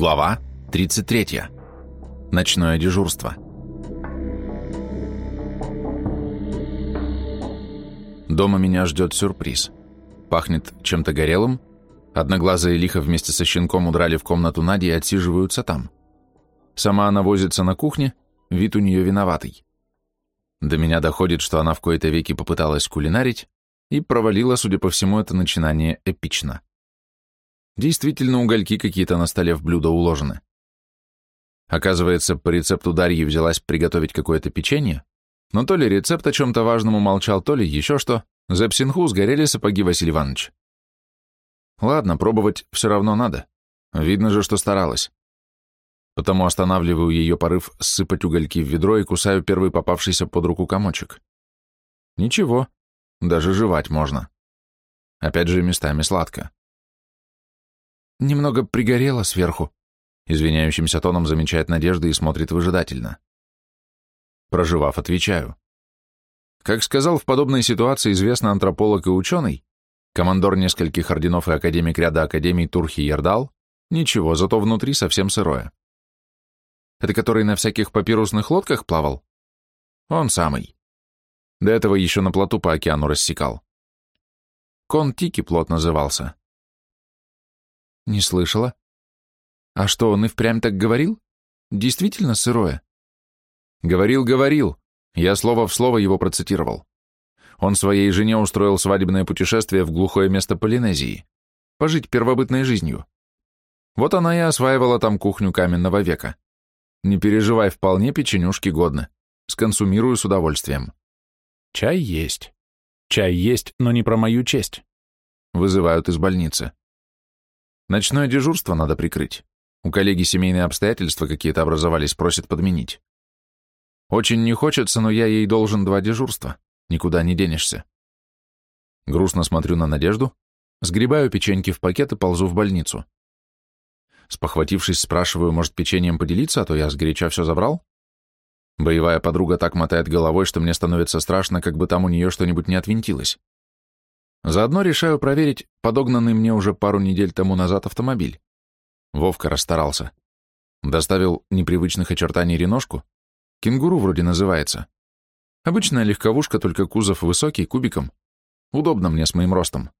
Глава 33. Ночное дежурство. Дома меня ждет сюрприз. Пахнет чем-то горелым. Одноглазые лихо вместе со щенком удрали в комнату Нади и отсиживаются там. Сама она возится на кухне, вид у нее виноватый. До меня доходит, что она в кои-то веки попыталась кулинарить и провалила, судя по всему, это начинание эпично. Действительно, угольки какие-то на столе в блюдо уложены. Оказывается, по рецепту Дарьи взялась приготовить какое-то печенье, но то ли рецепт о чем-то важном умолчал, то ли еще что, за псинху сгорели сапоги Василий Иванович. Ладно, пробовать все равно надо. Видно же, что старалась. Потому останавливаю ее порыв сыпать угольки в ведро и кусаю первый попавшийся под руку комочек. Ничего, даже жевать можно. Опять же, местами сладко. Немного пригорело сверху. Извиняющимся тоном замечает Надежда и смотрит выжидательно. Проживав, отвечаю. Как сказал в подобной ситуации известный антрополог и ученый, командор нескольких орденов и академик ряда академий Турхи Ярдал, ничего, зато внутри совсем сырое. Это который на всяких папирусных лодках плавал? Он самый. До этого еще на плоту по океану рассекал. Кон-Тики плот назывался. Не слышала. А что, он и впрямь так говорил? Действительно сырое? Говорил, говорил. Я слово в слово его процитировал. Он своей жене устроил свадебное путешествие в глухое место Полинезии. Пожить первобытной жизнью. Вот она и осваивала там кухню каменного века. Не переживай, вполне печенюшки годны. Сконсумирую с удовольствием. Чай есть. Чай есть, но не про мою честь. Вызывают из больницы. Ночное дежурство надо прикрыть. У коллеги семейные обстоятельства какие-то образовались, просит подменить. Очень не хочется, но я ей должен два дежурства. Никуда не денешься. Грустно смотрю на Надежду, сгребаю печеньки в пакет и ползу в больницу. Спохватившись, спрашиваю, может, печеньем поделиться, а то я сгоряча все забрал? Боевая подруга так мотает головой, что мне становится страшно, как бы там у нее что-нибудь не отвинтилось. Заодно решаю проверить подогнанный мне уже пару недель тому назад автомобиль. Вовка расстарался. Доставил непривычных очертаний реношку. Кенгуру вроде называется. Обычная легковушка, только кузов высокий, кубиком. Удобно мне с моим ростом.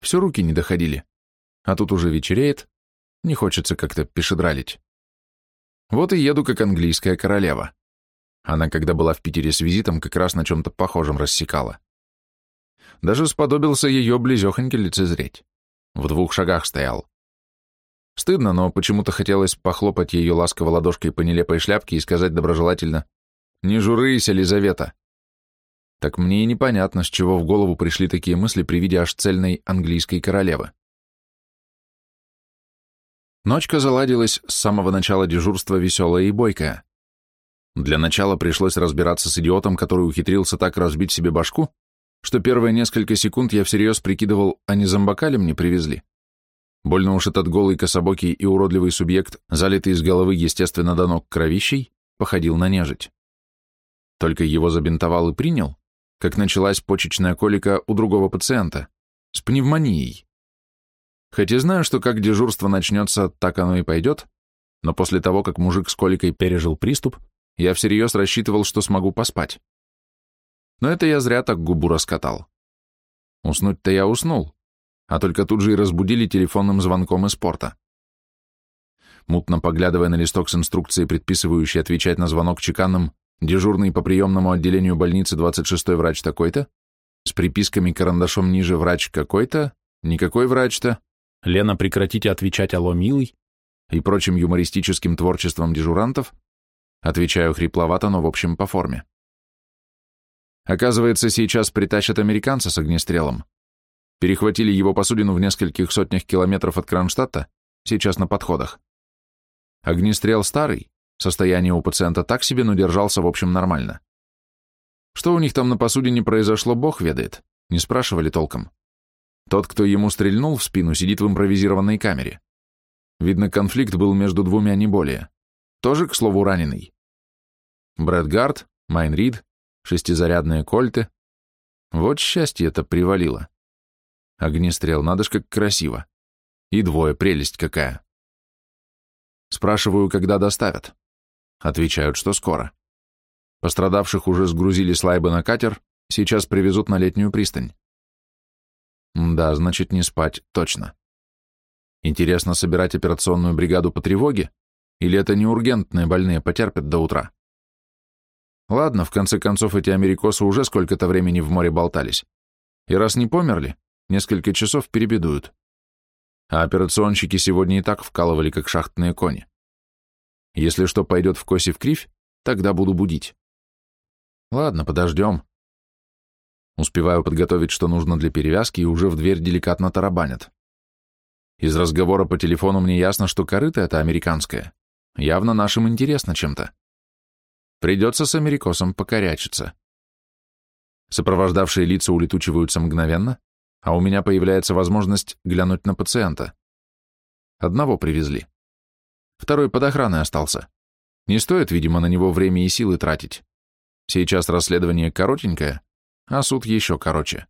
Все руки не доходили. А тут уже вечереет. Не хочется как-то пешедралить. Вот и еду как английская королева. Она, когда была в Питере с визитом, как раз на чем-то похожем рассекала. Даже сподобился ее близехоньки лицезреть. В двух шагах стоял. Стыдно, но почему-то хотелось похлопать ее ласково ладошкой по нелепой шляпке и сказать доброжелательно «Не журись, Елизавета!» Так мне и непонятно, с чего в голову пришли такие мысли при виде аж цельной английской королевы. Ночка заладилась с самого начала дежурства веселая и бойкая. Для начала пришлось разбираться с идиотом, который ухитрился так разбить себе башку, что первые несколько секунд я всерьез прикидывал, а не зомбака ли мне привезли. Больно уж этот голый, кособокий и уродливый субъект, залитый из головы, естественно, до ног кровищей, походил на нежить. Только его забинтовал и принял, как началась почечная колика у другого пациента, с пневмонией. Хотя знаю, что как дежурство начнется, так оно и пойдет, но после того, как мужик с коликой пережил приступ, я всерьез рассчитывал, что смогу поспать. Но это я зря так губу раскатал. Уснуть-то я уснул, а только тут же и разбудили телефонным звонком из порта. Мутно поглядывая на листок с инструкцией, предписывающей отвечать на звонок чеканным, дежурный по приемному отделению больницы 26-й врач такой-то, с приписками карандашом ниже врач какой-то, никакой врач-то, Лена, прекратите отвечать «Алло, милый» и прочим юмористическим творчеством дежурантов, отвечаю хрипловато, но в общем по форме. Оказывается, сейчас притащат американца с огнестрелом. Перехватили его посудину в нескольких сотнях километров от Кронштадта, сейчас на подходах. Огнестрел старый, состояние у пациента так себе, но держался в общем нормально. Что у них там на посудине произошло, бог ведает, не спрашивали толком. Тот, кто ему стрельнул в спину, сидит в импровизированной камере. Видно, конфликт был между двумя, не более. Тоже, к слову, раненый. Брэд Гард, Майн Рид, шестизарядные кольты. Вот счастье это привалило. Огнестрел, надо ж как красиво. И двое, прелесть какая. Спрашиваю, когда доставят. Отвечают, что скоро. Пострадавших уже сгрузили с Лайбы на катер, сейчас привезут на летнюю пристань. Да, значит, не спать, точно. Интересно, собирать операционную бригаду по тревоге? Или это не ургентные больные потерпят до утра? Ладно, в конце концов, эти америкосы уже сколько-то времени в море болтались. И раз не померли, несколько часов перебедуют. А операционщики сегодня и так вкалывали, как шахтные кони. Если что пойдет в косе в кривь, тогда буду будить. Ладно, подождем. Успеваю подготовить, что нужно для перевязки, и уже в дверь деликатно тарабанят. Из разговора по телефону мне ясно, что корыто это американское. Явно нашим интересно чем-то. Придется с америкосом покорячиться. Сопровождавшие лица улетучиваются мгновенно, а у меня появляется возможность глянуть на пациента. Одного привезли. Второй под охраной остался. Не стоит, видимо, на него время и силы тратить. Сейчас расследование коротенькое, а суд еще короче.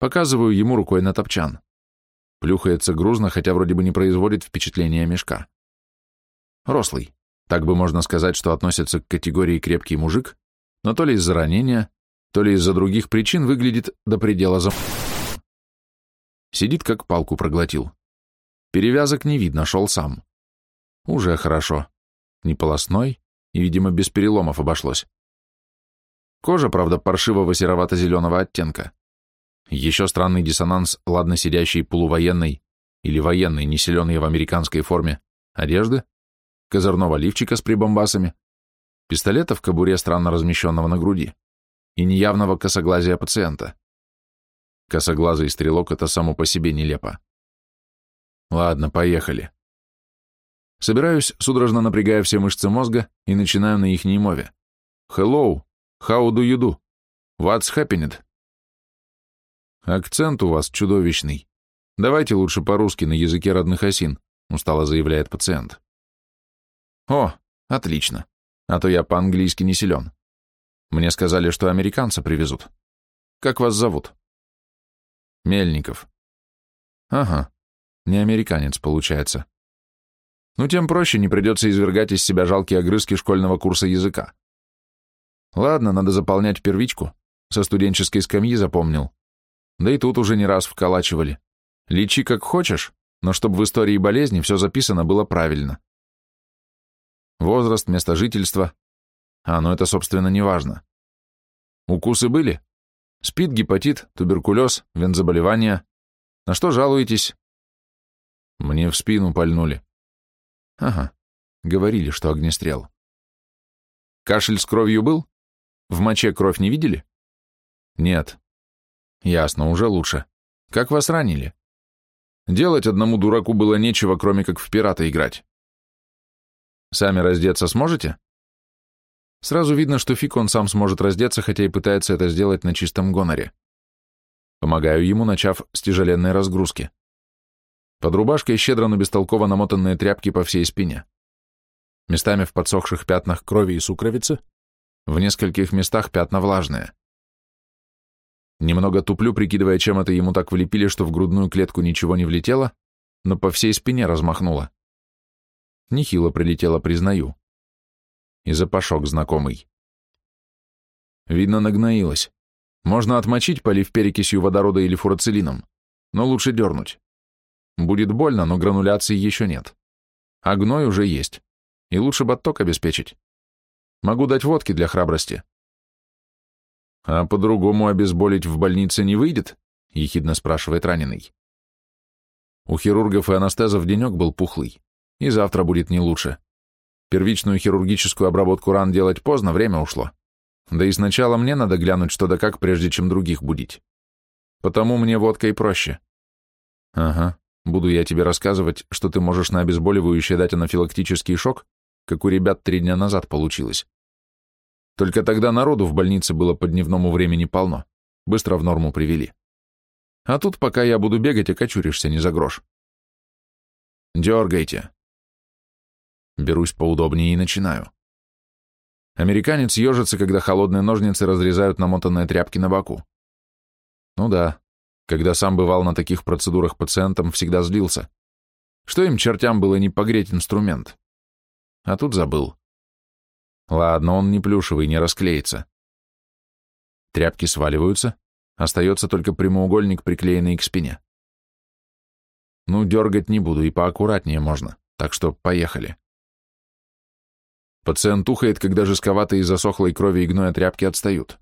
Показываю ему рукой на топчан. Плюхается грузно, хотя вроде бы не производит впечатления мешка. Рослый. Так бы можно сказать, что относится к категории крепкий мужик, но то ли из-за ранения, то ли из-за других причин выглядит до предела зам... Сидит, как палку проглотил. Перевязок не видно, шел сам. Уже хорошо. Не полостной и, видимо, без переломов обошлось. Кожа, правда, паршивого серовато-зеленого оттенка. Еще странный диссонанс ладно сидящей полувоенной или военной, не в американской форме, одежды, козырного лифчика с прибамбасами, пистолета в кобуре, странно размещенного на груди, и неявного косоглазия пациента. Косоглазый стрелок — это само по себе нелепо. Ладно, поехали. Собираюсь, судорожно напрягая все мышцы мозга, и начинаю на ихней мове. Hello, how do you do? What's happened? Акцент у вас чудовищный. Давайте лучше по-русски на языке родных осин, устало заявляет пациент. О, отлично. А то я по-английски не силен. Мне сказали, что американца привезут. Как вас зовут? Мельников. Ага, не американец, получается. Ну, тем проще, не придется извергать из себя жалкие огрызки школьного курса языка. Ладно, надо заполнять первичку. Со студенческой скамьи запомнил. Да и тут уже не раз вколачивали. Лечи как хочешь, но чтобы в истории болезни все записано было правильно. Возраст, место жительства. А, ну это, собственно, не важно. Укусы были? Спид, гепатит, туберкулез, вензаболевания. На что жалуетесь? Мне в спину пальнули. Ага, говорили, что огнестрел. Кашель с кровью был? В моче кровь не видели? Нет. Ясно, уже лучше. Как вас ранили? Делать одному дураку было нечего, кроме как в пирата играть. Сами раздеться сможете? Сразу видно, что фиг он сам сможет раздеться, хотя и пытается это сделать на чистом гоноре. Помогаю ему, начав с тяжеленной разгрузки. Под рубашкой щедро, но бестолково намотанные тряпки по всей спине. Местами в подсохших пятнах крови и сукровицы, в нескольких местах пятна влажные. Немного туплю, прикидывая, чем это ему так влепили, что в грудную клетку ничего не влетело, но по всей спине размахнуло. Нехило прилетело, признаю. И запашок знакомый. Видно, нагноилось. Можно отмочить, полив перекисью водорода или фурацилином, но лучше дернуть. Будет больно, но грануляции еще нет. А гной уже есть. И лучше бы отток обеспечить. Могу дать водки для храбрости. А по-другому обезболить в больнице не выйдет? Ехидно спрашивает раненый. У хирургов и анестезов денек был пухлый. И завтра будет не лучше. Первичную хирургическую обработку ран делать поздно, время ушло. Да и сначала мне надо глянуть что да как, прежде чем других будить. Потому мне водка и проще. Ага, Буду я тебе рассказывать, что ты можешь на обезболивающее дать анафилактический шок, как у ребят три дня назад получилось. Только тогда народу в больнице было по дневному времени полно. Быстро в норму привели. А тут, пока я буду бегать, окочуришься не за грош. Дергайте. Берусь поудобнее и начинаю. Американец ежится, когда холодные ножницы разрезают намотанные тряпки на боку. Ну да, когда сам бывал на таких процедурах пациентам, всегда злился. Что им, чертям, было не погреть инструмент? А тут забыл. Ладно, он не плюшевый, не расклеится. Тряпки сваливаются, остается только прямоугольник, приклеенный к спине. Ну, дергать не буду, и поаккуратнее можно, так что поехали. Пациент ухает, когда жестковатые засохлой крови и гноя тряпки отстают.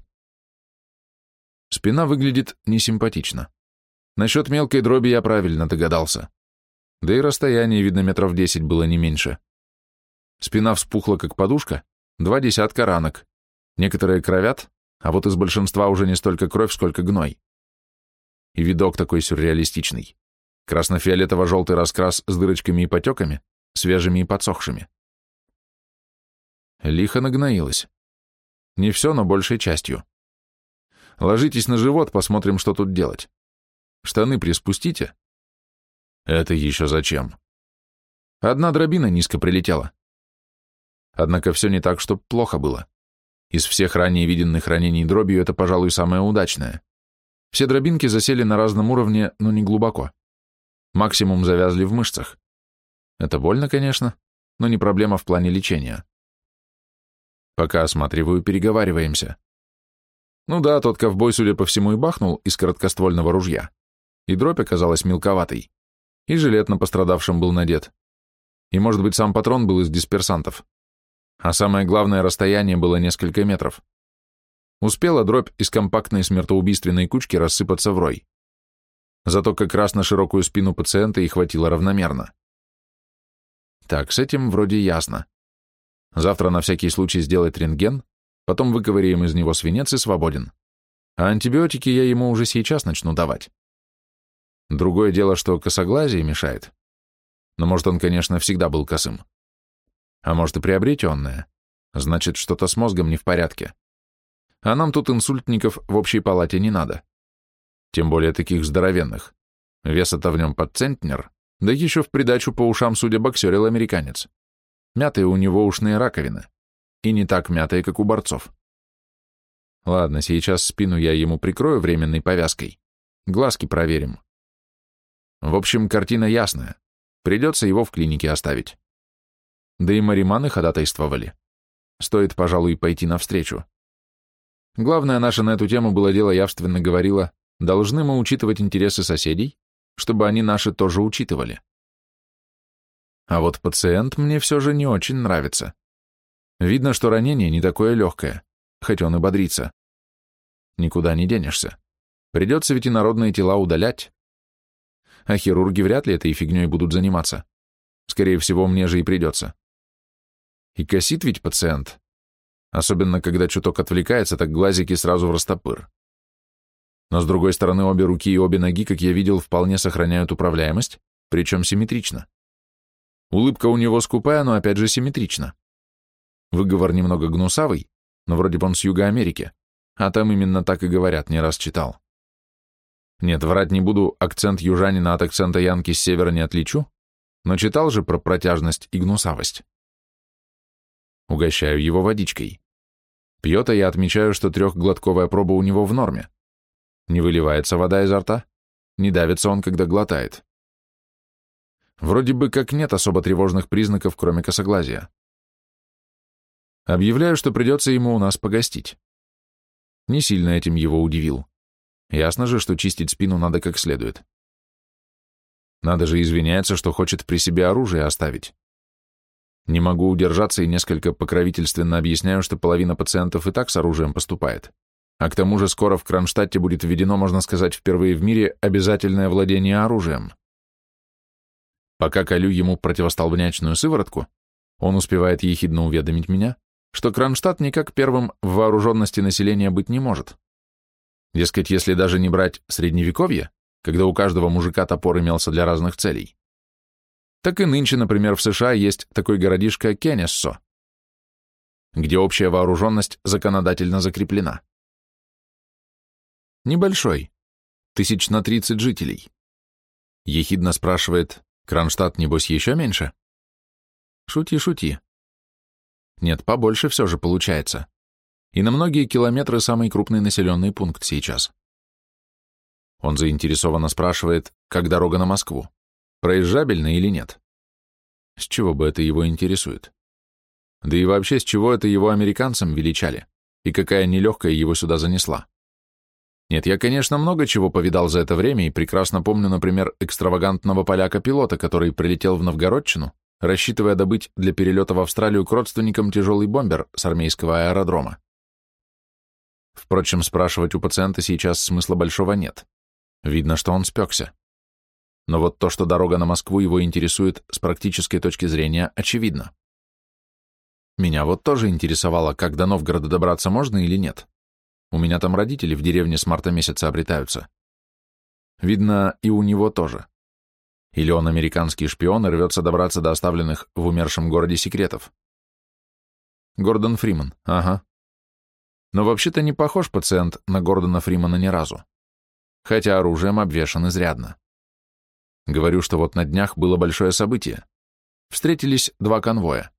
Спина выглядит несимпатично. Насчет мелкой дроби я правильно догадался. Да и расстояние, видно, метров десять было не меньше. Спина вспухла, как подушка, два десятка ранок. Некоторые кровят, а вот из большинства уже не столько кровь, сколько гной. И видок такой сюрреалистичный. Красно-фиолетово-желтый раскрас с дырочками и потеками, свежими и подсохшими. Лихо нагноилось. Не все, но большей частью. Ложитесь на живот, посмотрим, что тут делать. Штаны приспустите. Это еще зачем? Одна дробина низко прилетела. Однако все не так, что плохо было. Из всех ранее виденных ранений дробью это, пожалуй, самое удачное. Все дробинки засели на разном уровне, но не глубоко. Максимум завязли в мышцах. Это больно, конечно, но не проблема в плане лечения. Пока осматриваю, переговариваемся. Ну да, тот ковбой, судя по всему, и бахнул из короткоствольного ружья. И дробь оказалась мелковатой. И жилет на пострадавшем был надет. И, может быть, сам патрон был из дисперсантов. А самое главное, расстояние было несколько метров. Успела дробь из компактной смертоубийственной кучки рассыпаться в рой. Зато как раз на широкую спину пациента и хватило равномерно. Так, с этим вроде ясно. Завтра на всякий случай сделать рентген, потом выковыряем из него свинец и свободен. А антибиотики я ему уже сейчас начну давать. Другое дело, что косоглазие мешает. Но может он, конечно, всегда был косым. А может и приобретенное. Значит, что-то с мозгом не в порядке. А нам тут инсультников в общей палате не надо. Тем более таких здоровенных. Веса-то в нем под центнер, да еще в придачу по ушам, судя, боксерил-американец. Мятые у него ушные раковины. И не так мятые, как у борцов. Ладно, сейчас спину я ему прикрою временной повязкой. Глазки проверим. В общем, картина ясная. Придется его в клинике оставить. Да и мариманы ходатайствовали. Стоит, пожалуй, пойти навстречу. Главное наше на эту тему было дело явственно говорило, должны мы учитывать интересы соседей, чтобы они наши тоже учитывали. А вот пациент мне все же не очень нравится. Видно, что ранение не такое легкое, хоть он и бодрится. Никуда не денешься. Придется ведь и народные тела удалять. А хирурги вряд ли этой фигней будут заниматься. Скорее всего, мне же и придется. И косит ведь пациент. Особенно, когда чуток отвлекается, так глазики сразу в растопыр. Но, с другой стороны, обе руки и обе ноги, как я видел, вполне сохраняют управляемость, причем симметрично. Улыбка у него скупая, но опять же симметрична. Выговор немного гнусавый, но вроде бы он с Юга Америки, а там именно так и говорят, не раз читал. Нет, врать не буду, акцент южанина от акцента янки с севера не отличу, но читал же про протяжность и гнусавость. Угощаю его водичкой. Пьет, а я отмечаю, что трехглотковая проба у него в норме. Не выливается вода изо рта, не давится он, когда глотает. Вроде бы как нет особо тревожных признаков, кроме косоглазия. Объявляю, что придется ему у нас погостить. Не сильно этим его удивил. Ясно же, что чистить спину надо как следует. Надо же извиняется, что хочет при себе оружие оставить. Не могу удержаться и несколько покровительственно объясняю, что половина пациентов и так с оружием поступает. А к тому же скоро в Кронштадте будет введено, можно сказать, впервые в мире обязательное владение оружием. Пока колю ему противостолбнячную сыворотку, он успевает ехидно уведомить меня, что Кронштадт никак первым в вооруженности населения быть не может. Дескать, если даже не брать средневековье, когда у каждого мужика топор имелся для разных целей, так и нынче, например, в США есть такой городишко Кенессо, где общая вооруженность законодательно закреплена. Небольшой, тысяч на 30 жителей. Ехидно спрашивает, Кронштадт, небось, еще меньше? Шути, шути. Нет, побольше все же получается. И на многие километры самый крупный населенный пункт сейчас. Он заинтересованно спрашивает, как дорога на Москву проезжабельно или нет. С чего бы это его интересует? Да и вообще, с чего это его американцам величали? И какая нелегкая его сюда занесла? Нет, я, конечно, много чего повидал за это время и прекрасно помню, например, экстравагантного поляка-пилота, который прилетел в Новгородчину, рассчитывая добыть для перелета в Австралию к родственникам тяжелый бомбер с армейского аэродрома. Впрочем, спрашивать у пациента сейчас смысла большого нет. Видно, что он спекся. Но вот то, что дорога на Москву его интересует с практической точки зрения, очевидно. Меня вот тоже интересовало, как до Новгорода добраться можно или нет. У меня там родители в деревне с марта месяца обретаются. Видно, и у него тоже. Или он американский шпион и рвется добраться до оставленных в умершем городе секретов. Гордон Фриман, ага. Но вообще-то не похож пациент на Гордона Фримана ни разу. Хотя оружием обвешан изрядно. Говорю, что вот на днях было большое событие. Встретились два конвоя.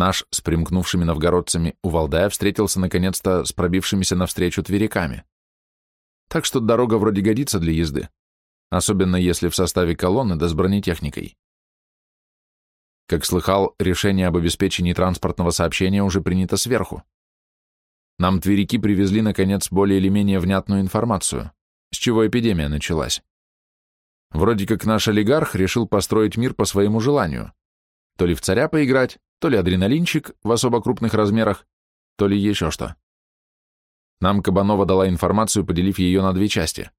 Наш с примкнувшими новгородцами у Валдая встретился наконец-то с пробившимися навстречу твериками. Так что дорога вроде годится для езды, особенно если в составе колонны да с бронетехникой. Как слыхал, решение об обеспечении транспортного сообщения уже принято сверху. Нам тверики привезли, наконец, более или менее внятную информацию, с чего эпидемия началась. Вроде как наш олигарх решил построить мир по своему желанию. То ли в царя поиграть, то ли адреналинчик в особо крупных размерах, то ли еще что. Нам Кабанова дала информацию, поделив ее на две части,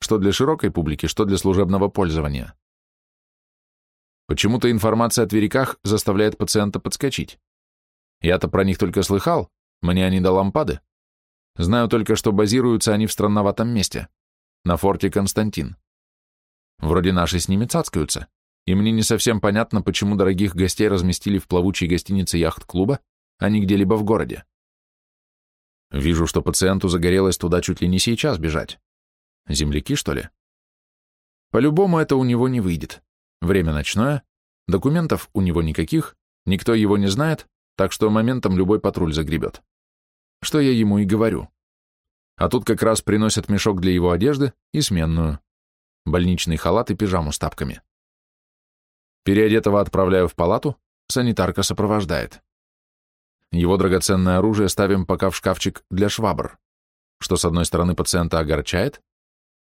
что для широкой публики, что для служебного пользования. Почему-то информация о твериках заставляет пациента подскочить. Я-то про них только слыхал, мне они до лампады. Знаю только, что базируются они в странноватом месте, на форте Константин. Вроде наши с ними цацкаются и мне не совсем понятно, почему дорогих гостей разместили в плавучей гостинице яхт-клуба, а не где-либо в городе. Вижу, что пациенту загорелось туда чуть ли не сейчас бежать. Земляки, что ли? По-любому это у него не выйдет. Время ночное, документов у него никаких, никто его не знает, так что моментом любой патруль загребет. Что я ему и говорю. А тут как раз приносят мешок для его одежды и сменную. Больничный халат и пижаму с тапками. Переодетого отправляю в палату, санитарка сопровождает. Его драгоценное оружие ставим пока в шкафчик для швабр, что с одной стороны пациента огорчает,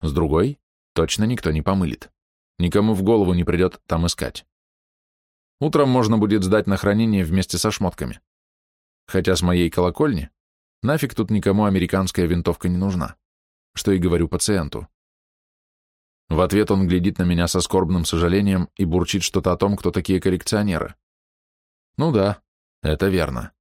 с другой точно никто не помылит. Никому в голову не придет там искать. Утром можно будет сдать на хранение вместе со шмотками. Хотя с моей колокольни нафиг тут никому американская винтовка не нужна, что и говорю пациенту. В ответ он глядит на меня со скорбным сожалением и бурчит что-то о том, кто такие коррекционеры. Ну да, это верно.